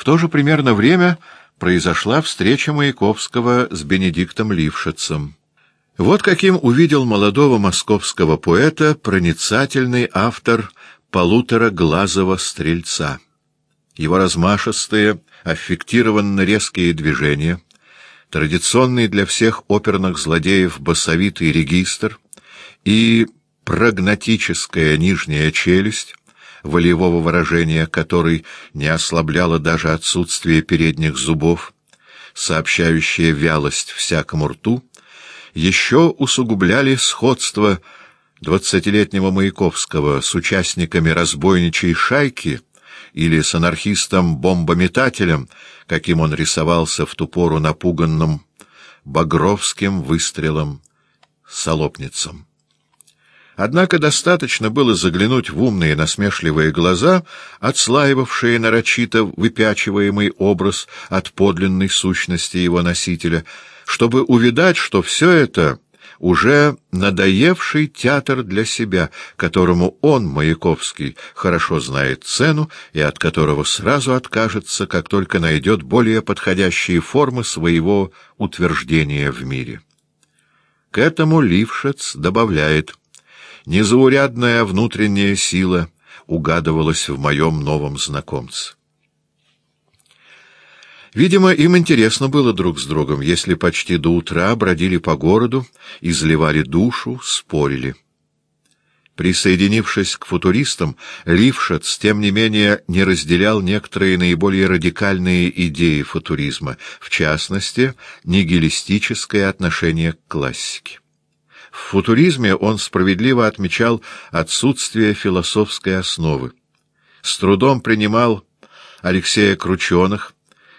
В то же примерно время произошла встреча Маяковского с Бенедиктом Лившицем. Вот каким увидел молодого московского поэта проницательный автор полутораглазого стрельца. Его размашистые, аффектированно резкие движения, традиционный для всех оперных злодеев басовитый регистр и прогнатическая нижняя челюсть, волевого выражения которой не ослабляло даже отсутствие передних зубов, сообщающая вялость всякому рту, еще усугубляли сходство двадцатилетнего Маяковского с участниками разбойничьей шайки или с анархистом-бомбометателем, каким он рисовался в ту пору напуганным багровским выстрелом солопницам. Однако достаточно было заглянуть в умные насмешливые глаза, отслаивавшие нарочито выпячиваемый образ от подлинной сущности его носителя, чтобы увидать, что все это уже надоевший театр для себя, которому он, Маяковский, хорошо знает цену и от которого сразу откажется, как только найдет более подходящие формы своего утверждения в мире. К этому Лившец добавляет — Незаурядная внутренняя сила угадывалась в моем новом знакомце. Видимо, им интересно было друг с другом, если почти до утра бродили по городу, изливали душу, спорили. Присоединившись к футуристам, Лившец, тем не менее, не разделял некоторые наиболее радикальные идеи футуризма, в частности, нигилистическое отношение к классике. В футуризме он справедливо отмечал отсутствие философской основы. С трудом принимал Алексея Крученых,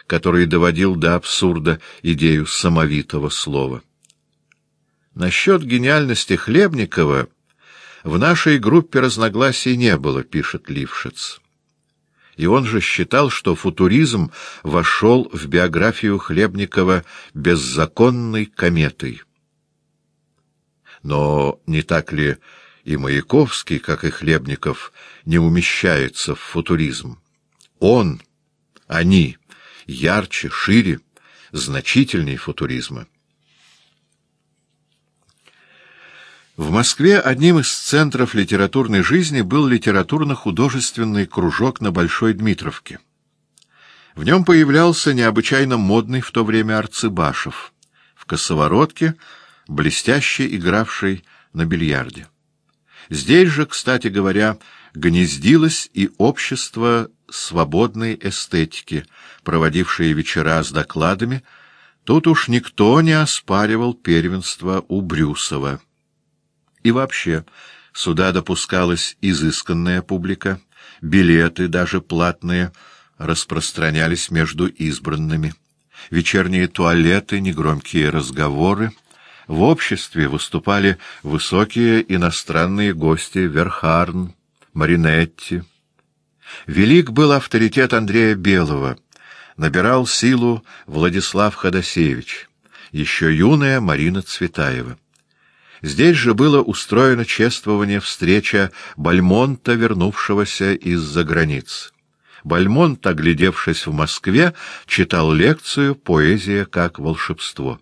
который доводил до абсурда идею самовитого слова. Насчет гениальности Хлебникова в нашей группе разногласий не было, пишет Лившиц. И он же считал, что футуризм вошел в биографию Хлебникова беззаконной кометой. Но не так ли и Маяковский, как и Хлебников, не умещается в футуризм? Он, они, ярче, шире, значительней футуризма. В Москве одним из центров литературной жизни был литературно-художественный кружок на Большой Дмитровке. В нем появлялся необычайно модный в то время Арцыбашев. В косоворотке — блестяще игравший на бильярде. Здесь же, кстати говоря, гнездилось и общество свободной эстетики, проводившее вечера с докладами, тут уж никто не оспаривал первенство у Брюсова. И вообще, сюда допускалась изысканная публика, билеты, даже платные, распространялись между избранными. Вечерние туалеты, негромкие разговоры — в обществе выступали высокие иностранные гости Верхарн, Маринетти. Велик был авторитет Андрея Белого, набирал силу Владислав Ходосевич, еще юная Марина Цветаева. Здесь же было устроено чествование встреча Бальмонта, вернувшегося из-за границ. Бальмонт, оглядевшись в Москве, читал лекцию «Поэзия как волшебство»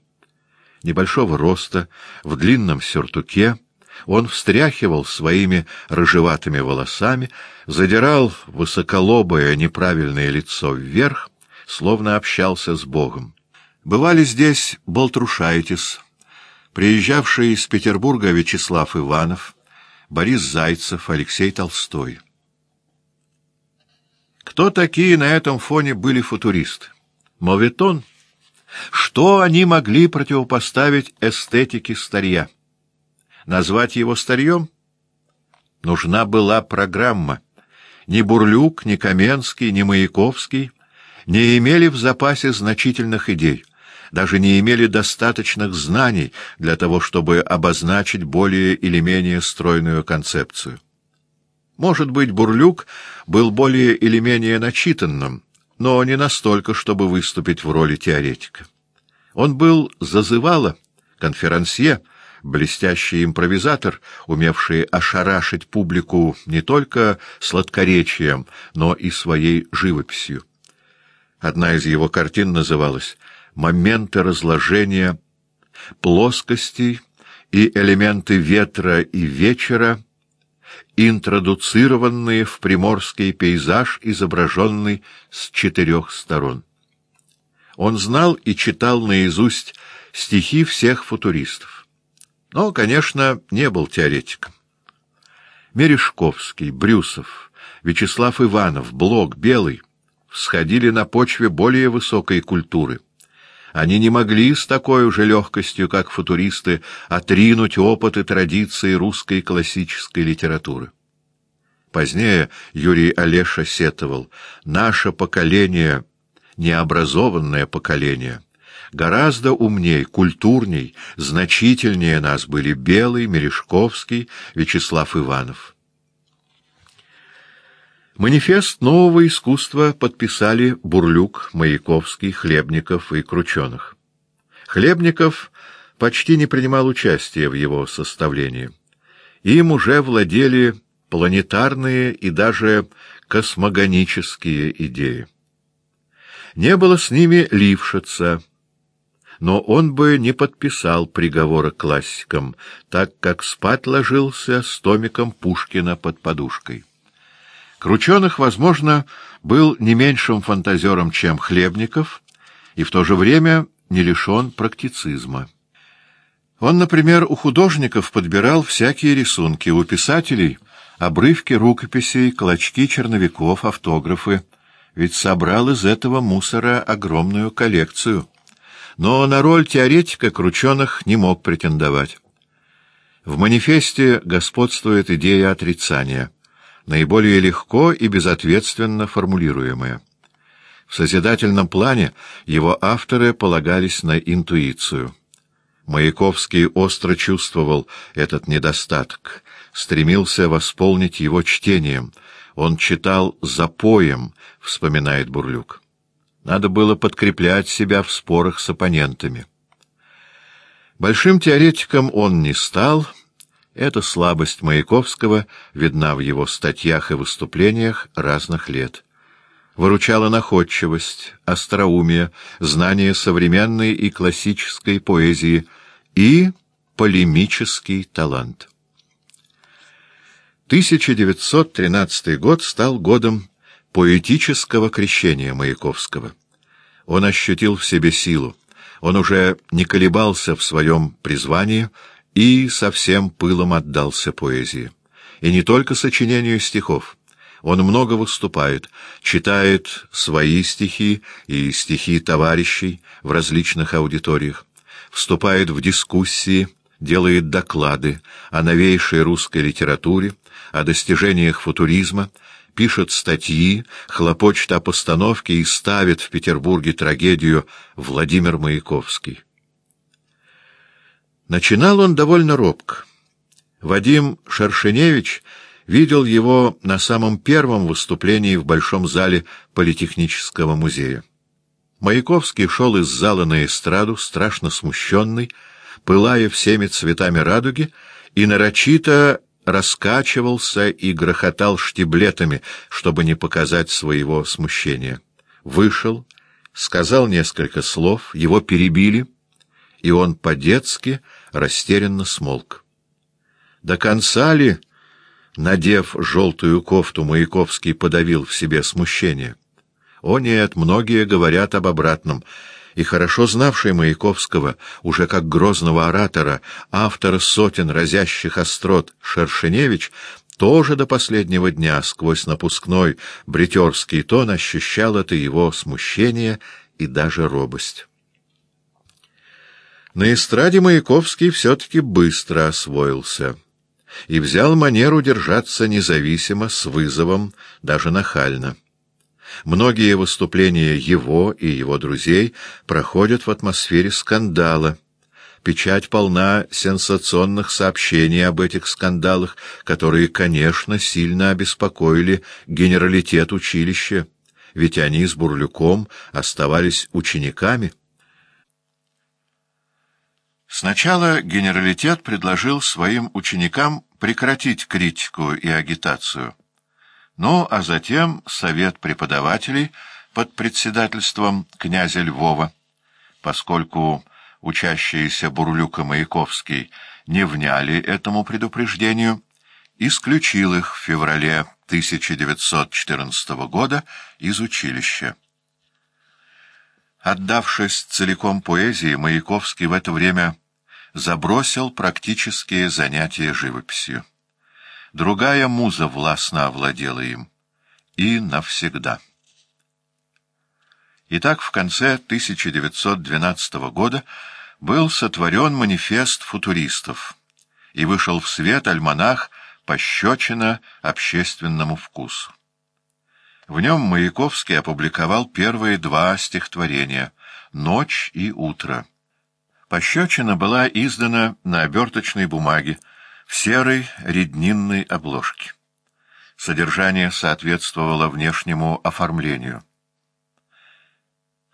небольшого роста, в длинном сюртуке, он встряхивал своими рыжеватыми волосами, задирал высоколобое неправильное лицо вверх, словно общался с Богом. Бывали здесь Болтрушайтис, приезжавший из Петербурга Вячеслав Иванов, Борис Зайцев, Алексей Толстой. Кто такие на этом фоне были футуристы? Моветон — что они могли противопоставить эстетике старья? Назвать его старьем? Нужна была программа. Ни Бурлюк, ни Каменский, ни Маяковский не имели в запасе значительных идей, даже не имели достаточных знаний для того, чтобы обозначить более или менее стройную концепцию. Может быть, Бурлюк был более или менее начитанным, но не настолько, чтобы выступить в роли теоретика. Он был зазывало, конферансье, блестящий импровизатор, умевший ошарашить публику не только сладкоречием, но и своей живописью. Одна из его картин называлась «Моменты разложения плоскостей и элементы ветра и вечера, интродуцированные в приморский пейзаж, изображенный с четырех сторон». Он знал и читал наизусть стихи всех футуристов. Но, конечно, не был теоретиком. Мережковский, Брюсов, Вячеслав Иванов, Блок, Белый всходили на почве более высокой культуры. Они не могли с такой же легкостью, как футуристы, отринуть опыт и традиции русской классической литературы. Позднее Юрий Олеша сетовал «Наше поколение необразованное поколение. Гораздо умней, культурней, значительнее нас были Белый, Мережковский, Вячеслав Иванов. Манифест нового искусства подписали Бурлюк, Маяковский, Хлебников и Крученых. Хлебников почти не принимал участия в его составлении. Им уже владели планетарные и даже космогонические идеи. Не было с ними Лившица, но он бы не подписал приговора классикам, так как спать ложился с томиком Пушкина под подушкой. Крученых, возможно, был не меньшим фантазером, чем Хлебников, и в то же время не лишен практицизма. Он, например, у художников подбирал всякие рисунки, у писателей — обрывки рукописей, клочки черновиков, автографы — ведь собрал из этого мусора огромную коллекцию. Но на роль теоретика Крученых не мог претендовать. В манифесте господствует идея отрицания, наиболее легко и безответственно формулируемая. В созидательном плане его авторы полагались на интуицию. Маяковский остро чувствовал этот недостаток, стремился восполнить его чтением — он читал запоем, вспоминает Бурлюк. Надо было подкреплять себя в спорах с оппонентами. Большим теоретиком он не стал. Эта слабость Маяковского видна в его статьях и выступлениях разных лет. Выручала находчивость, остроумие, знание современной и классической поэзии и полемический талант. 1913 год стал годом поэтического крещения Маяковского. Он ощутил в себе силу, он уже не колебался в своем призвании и со всем пылом отдался поэзии. И не только сочинению стихов. Он много выступает, читает свои стихи и стихи товарищей в различных аудиториях, вступает в дискуссии, делает доклады о новейшей русской литературе, о достижениях футуризма, пишет статьи, хлопочет о постановке и ставит в Петербурге трагедию Владимир Маяковский. Начинал он довольно робко. Вадим Шершеневич видел его на самом первом выступлении в Большом зале Политехнического музея. Маяковский шел из зала на эстраду, страшно смущенный, пылая всеми цветами радуги, и нарочито раскачивался и грохотал штиблетами, чтобы не показать своего смущения. Вышел, сказал несколько слов, его перебили, и он по-детски растерянно смолк. До конца ли, надев желтую кофту, Маяковский подавил в себе смущение? О нет, многие говорят об обратном — и хорошо знавший Маяковского, уже как грозного оратора, автора сотен разящих острот Шершеневич, тоже до последнего дня сквозь напускной бритерский тон ощущал это его смущение и даже робость. На эстраде Маяковский все-таки быстро освоился и взял манеру держаться независимо, с вызовом, даже нахально. Многие выступления его и его друзей проходят в атмосфере скандала. Печать полна сенсационных сообщений об этих скандалах, которые, конечно, сильно обеспокоили генералитет училища, ведь они с Бурлюком оставались учениками. Сначала генералитет предложил своим ученикам прекратить критику и агитацию. Ну, а затем совет преподавателей под председательством князя Львова, поскольку учащиеся Бурлюк и Маяковский не вняли этому предупреждению, исключил их в феврале 1914 года из училища. Отдавшись целиком поэзии, Маяковский в это время забросил практические занятия живописью. Другая муза властно овладела им. И навсегда. Итак, в конце 1912 года был сотворен манифест футуристов и вышел в свет альманах «Пощечина общественному вкусу». В нем Маяковский опубликовал первые два стихотворения «Ночь и утро». Пощечина была издана на оберточной бумаге в серой реднинной обложке. Содержание соответствовало внешнему оформлению.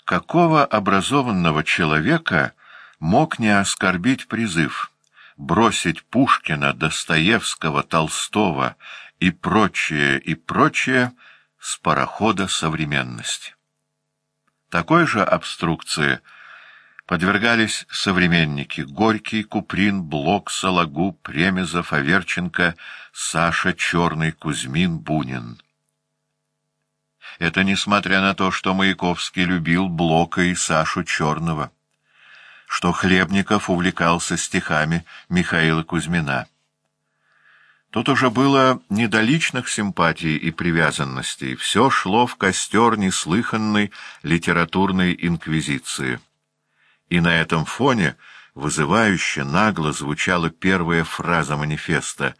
Какого образованного человека мог не оскорбить призыв бросить Пушкина, Достоевского, Толстого и прочее, и прочее с парохода современности? Такой же обструкции – подвергались современники Горький, Куприн, Блок, Сологуб, Премезов, Аверченко, Саша Черный, Кузьмин, Бунин. Это несмотря на то, что Маяковский любил Блока и Сашу Черного, что Хлебников увлекался стихами Михаила Кузьмина. Тут уже было не до личных симпатий и привязанностей, все шло в костер неслыханной литературной инквизиции. И на этом фоне вызывающе нагло звучала первая фраза манифеста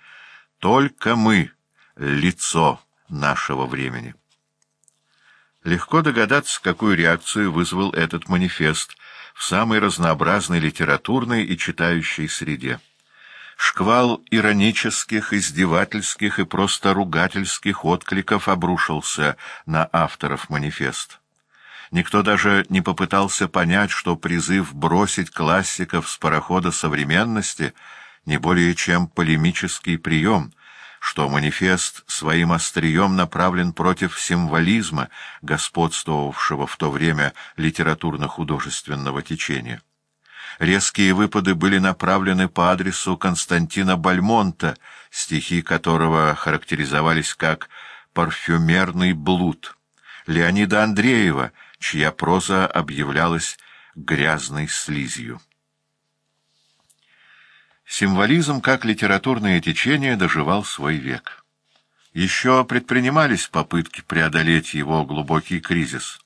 «Только мы — лицо нашего времени». Легко догадаться, какую реакцию вызвал этот манифест в самой разнообразной литературной и читающей среде. Шквал иронических, издевательских и просто ругательских откликов обрушился на авторов манифест. Никто даже не попытался понять, что призыв бросить классиков с парохода современности не более чем полемический прием, что манифест своим острием направлен против символизма, господствовавшего в то время литературно-художественного течения. Резкие выпады были направлены по адресу Константина Бальмонта, стихи которого характеризовались как «парфюмерный блуд», Леонида Андреева — чья проза объявлялась грязной слизью. Символизм как литературное течение доживал свой век. Еще предпринимались попытки преодолеть его глубокий кризис.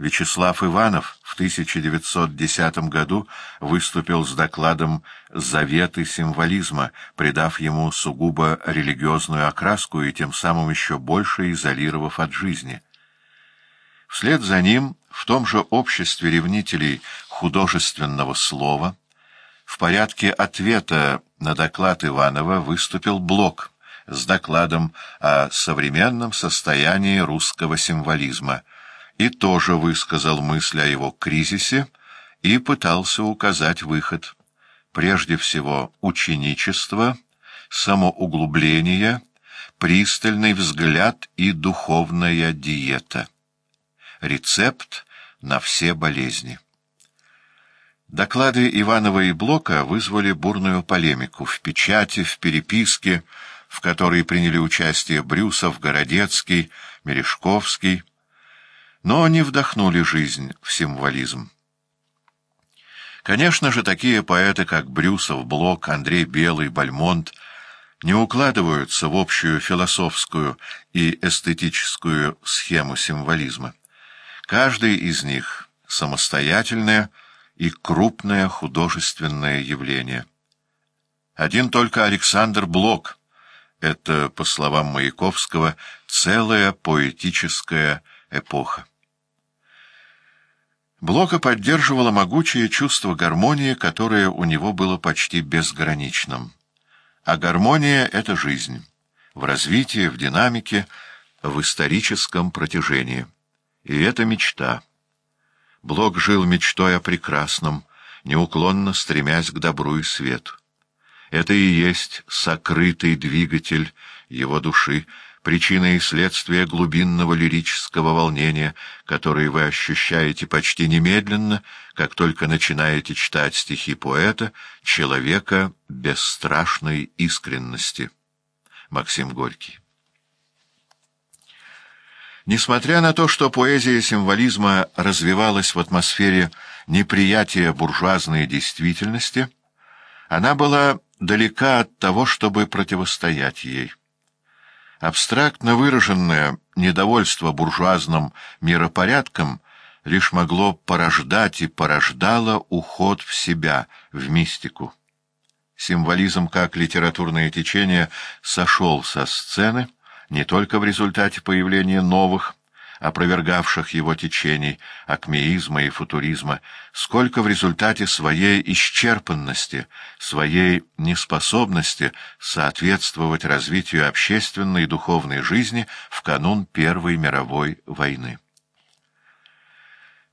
Вячеслав Иванов в 1910 году выступил с докладом «Заветы символизма», придав ему сугубо религиозную окраску и тем самым еще больше изолировав от жизни. Вслед за ним в том же обществе ревнителей художественного слова в порядке ответа на доклад Иванова выступил Блок с докладом о современном состоянии русского символизма и тоже высказал мысль о его кризисе и пытался указать выход. Прежде всего, ученичество, самоуглубление, пристальный взгляд и духовная диета рецепт на все болезни. Доклады Иванова и Блока вызвали бурную полемику в печати, в переписке, в которой приняли участие Брюсов, Городецкий, Мережковский, но не вдохнули жизнь в символизм. Конечно же, такие поэты, как Брюсов, Блок, Андрей Белый, Бальмонт, не укладываются в общую философскую и эстетическую схему символизма. Каждый из них — самостоятельное и крупное художественное явление. Один только Александр Блок — это, по словам Маяковского, целая поэтическая эпоха. Блока поддерживало могучее чувство гармонии, которое у него было почти безграничным. А гармония — это жизнь, в развитии, в динамике, в историческом протяжении. И это мечта. Блок жил мечтой о прекрасном, неуклонно стремясь к добру и свету. Это и есть сокрытый двигатель его души, причина и следствие глубинного лирического волнения, которое вы ощущаете почти немедленно, как только начинаете читать стихи поэта, человека бесстрашной искренности. Максим Горький Несмотря на то, что поэзия символизма развивалась в атмосфере неприятия буржуазной действительности, она была далека от того, чтобы противостоять ей. Абстрактно выраженное недовольство буржуазным миропорядком лишь могло порождать и порождало уход в себя, в мистику. Символизм как литературное течение сошел со сцены — не только в результате появления новых, опровергавших его течений, акмеизма и футуризма, сколько в результате своей исчерпанности, своей неспособности соответствовать развитию общественной и духовной жизни в канун Первой мировой войны.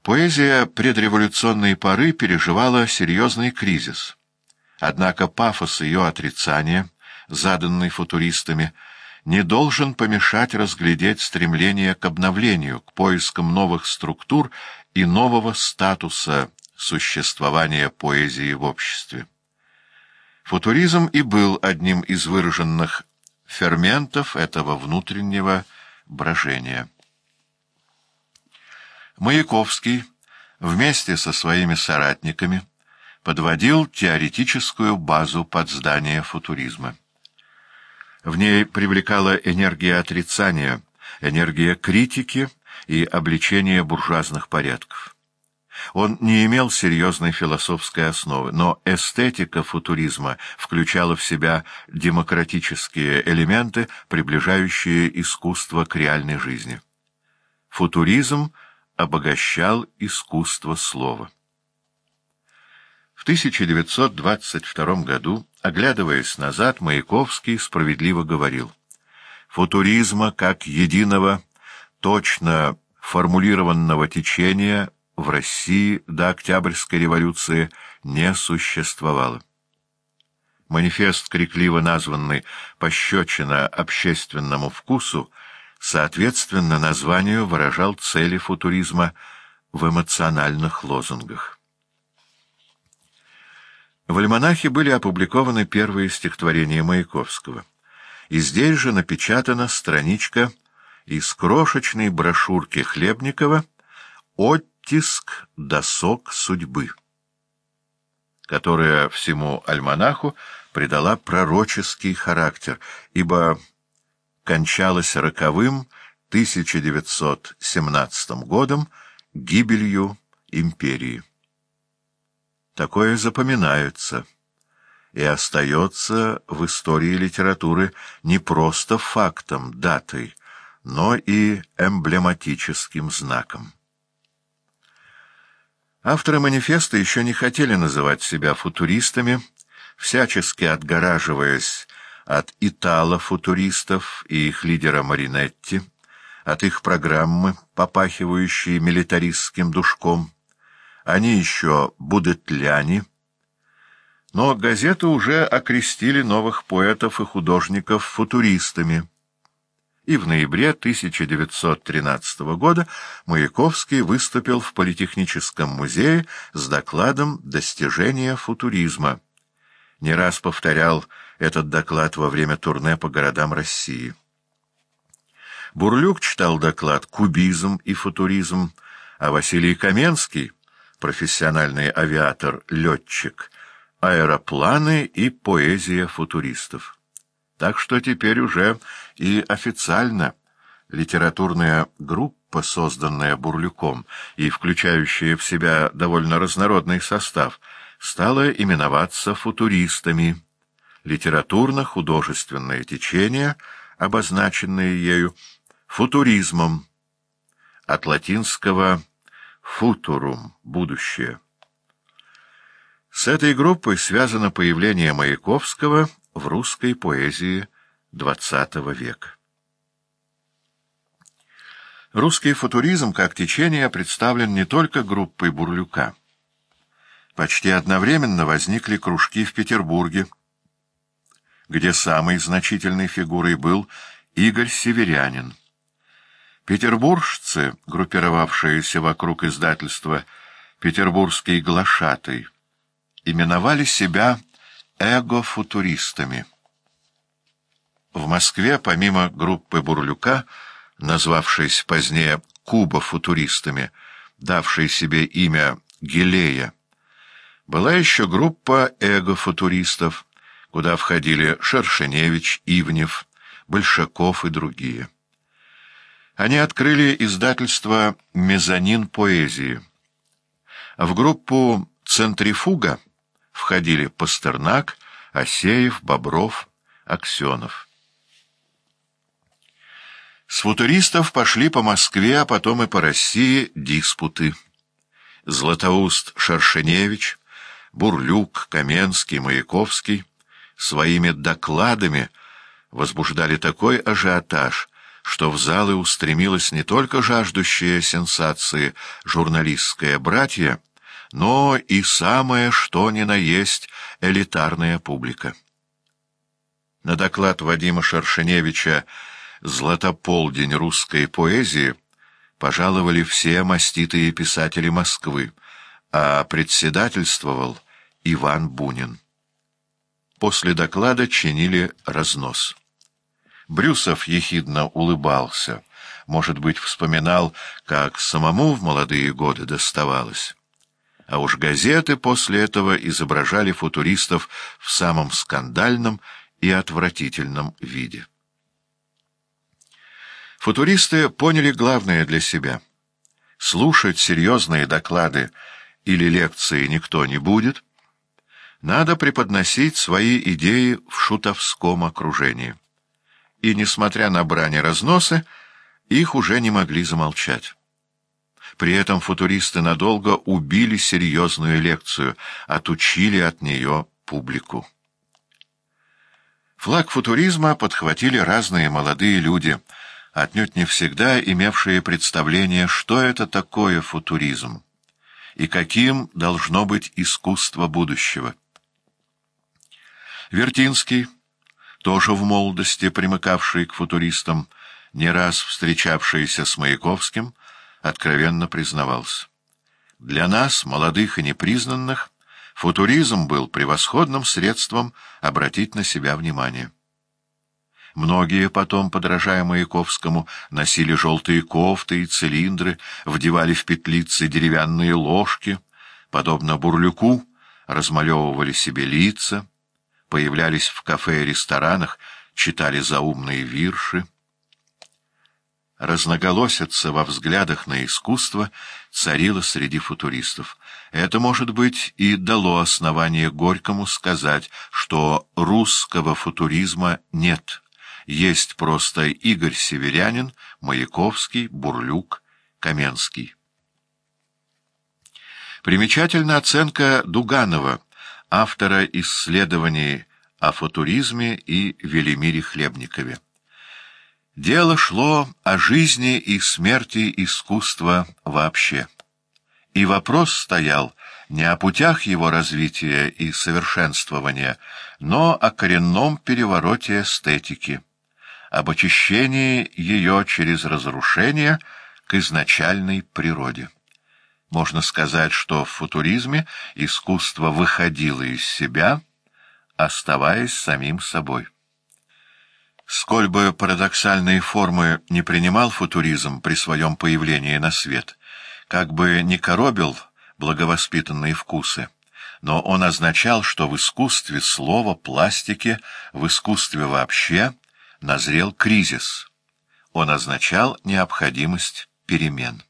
Поэзия предреволюционной поры переживала серьезный кризис. Однако пафос ее отрицания, заданный футуристами, не должен помешать разглядеть стремление к обновлению, к поискам новых структур и нового статуса существования поэзии в обществе. Футуризм и был одним из выраженных ферментов этого внутреннего брожения. Маяковский вместе со своими соратниками подводил теоретическую базу под здание футуризма. В ней привлекала энергия отрицания, энергия критики и обличения буржуазных порядков. Он не имел серьезной философской основы, но эстетика футуризма включала в себя демократические элементы, приближающие искусство к реальной жизни. Футуризм обогащал искусство слова. В 1922 году, оглядываясь назад, Маяковский справедливо говорил, «Футуризма как единого, точно формулированного течения в России до Октябрьской революции не существовало». Манифест, крикливо названный «Пощечина общественному вкусу», соответственно названию выражал цели футуризма в эмоциональных лозунгах. В «Альманахе» были опубликованы первые стихотворения Маяковского. И здесь же напечатана страничка из крошечной брошюрки Хлебникова «Оттиск досок судьбы», которая всему альманаху придала пророческий характер, ибо кончалась роковым 1917 годом гибелью империи. Такое запоминается и остается в истории литературы не просто фактом, датой, но и эмблематическим знаком. Авторы манифеста еще не хотели называть себя футуристами, всячески отгораживаясь от итало-футуристов и их лидера Маринетти, от их программы, попахивающей милитаристским душком, они еще будетляне, но газеты уже окрестили новых поэтов и художников футуристами. И в ноябре 1913 года Маяковский выступил в Политехническом музее с докладом «Достижения футуризма». Не раз повторял этот доклад во время турне по городам России. Бурлюк читал доклад «Кубизм и футуризм», а Василий Каменский — профессиональный авиатор-летчик, аэропланы и поэзия футуристов. Так что теперь уже и официально литературная группа, созданная Бурлюком и включающая в себя довольно разнородный состав, стала именоваться футуристами. Литературно-художественное течение, обозначенное ею футуризмом, от латинского Футурум — будущее. С этой группой связано появление Маяковского в русской поэзии XX века. Русский футуризм как течение представлен не только группой Бурлюка. Почти одновременно возникли кружки в Петербурге, где самой значительной фигурой был Игорь Северянин. Петербуржцы, группировавшиеся вокруг издательства «Петербургский глашатый», именовали себя эго-футуристами. В Москве, помимо группы Бурлюка, назвавшейся позднее «Куба-футуристами», давшей себе имя Гилея, была еще группа эго-футуристов, куда входили Шершеневич, Ивнев, Большаков и другие. Они открыли издательство «Мезонин поэзии». В группу «Центрифуга» входили Пастернак, Осеев, Бобров, Аксенов. С футуристов пошли по Москве, а потом и по России диспуты. Златоуст Шершеневич, Бурлюк, Каменский, Маяковский своими докладами возбуждали такой ажиотаж, что в залы устремилась не только жаждущая сенсации журналистское братья, но и самое что ни на есть элитарная публика. На доклад Вадима Шершеневича «Златополдень русской поэзии» пожаловали все маститые писатели Москвы, а председательствовал Иван Бунин. После доклада чинили разнос. Брюсов ехидно улыбался, может быть, вспоминал, как самому в молодые годы доставалось. А уж газеты после этого изображали футуристов в самом скандальном и отвратительном виде. Футуристы поняли главное для себя. Слушать серьезные доклады или лекции никто не будет, надо преподносить свои идеи в шутовском окружении. И, несмотря на брани разносы, их уже не могли замолчать. При этом футуристы надолго убили серьезную лекцию, отучили от нее публику. Флаг футуризма подхватили разные молодые люди, отнюдь не всегда имевшие представление, что это такое футуризм и каким должно быть искусство будущего. Вертинский, тоже в молодости примыкавший к футуристам, не раз встречавшийся с Маяковским, откровенно признавался. Для нас, молодых и непризнанных, футуризм был превосходным средством обратить на себя внимание. Многие потом, подражая Маяковскому, носили желтые кофты и цилиндры, вдевали в петлицы деревянные ложки, подобно бурлюку, размалевывали себе лица, появлялись в кафе и ресторанах, читали заумные вирши. Разноголосица во взглядах на искусство царила среди футуристов. Это, может быть, и дало основание Горькому сказать, что русского футуризма нет. Есть просто Игорь Северянин, Маяковский, Бурлюк, Каменский. Примечательна оценка Дуганова, автора исследований о футуризме и Велимире Хлебникове. Дело шло о жизни и смерти искусства вообще. И вопрос стоял не о путях его развития и совершенствования, но о коренном перевороте эстетики, об очищении ее через разрушение к изначальной природе. Можно сказать, что в футуризме искусство выходило из себя, оставаясь самим собой. Сколь бы парадоксальные формы не принимал футуризм при своем появлении на свет, как бы не коробил благовоспитанные вкусы, но он означал, что в искусстве слова, пластике, в искусстве вообще назрел кризис. Он означал необходимость перемен.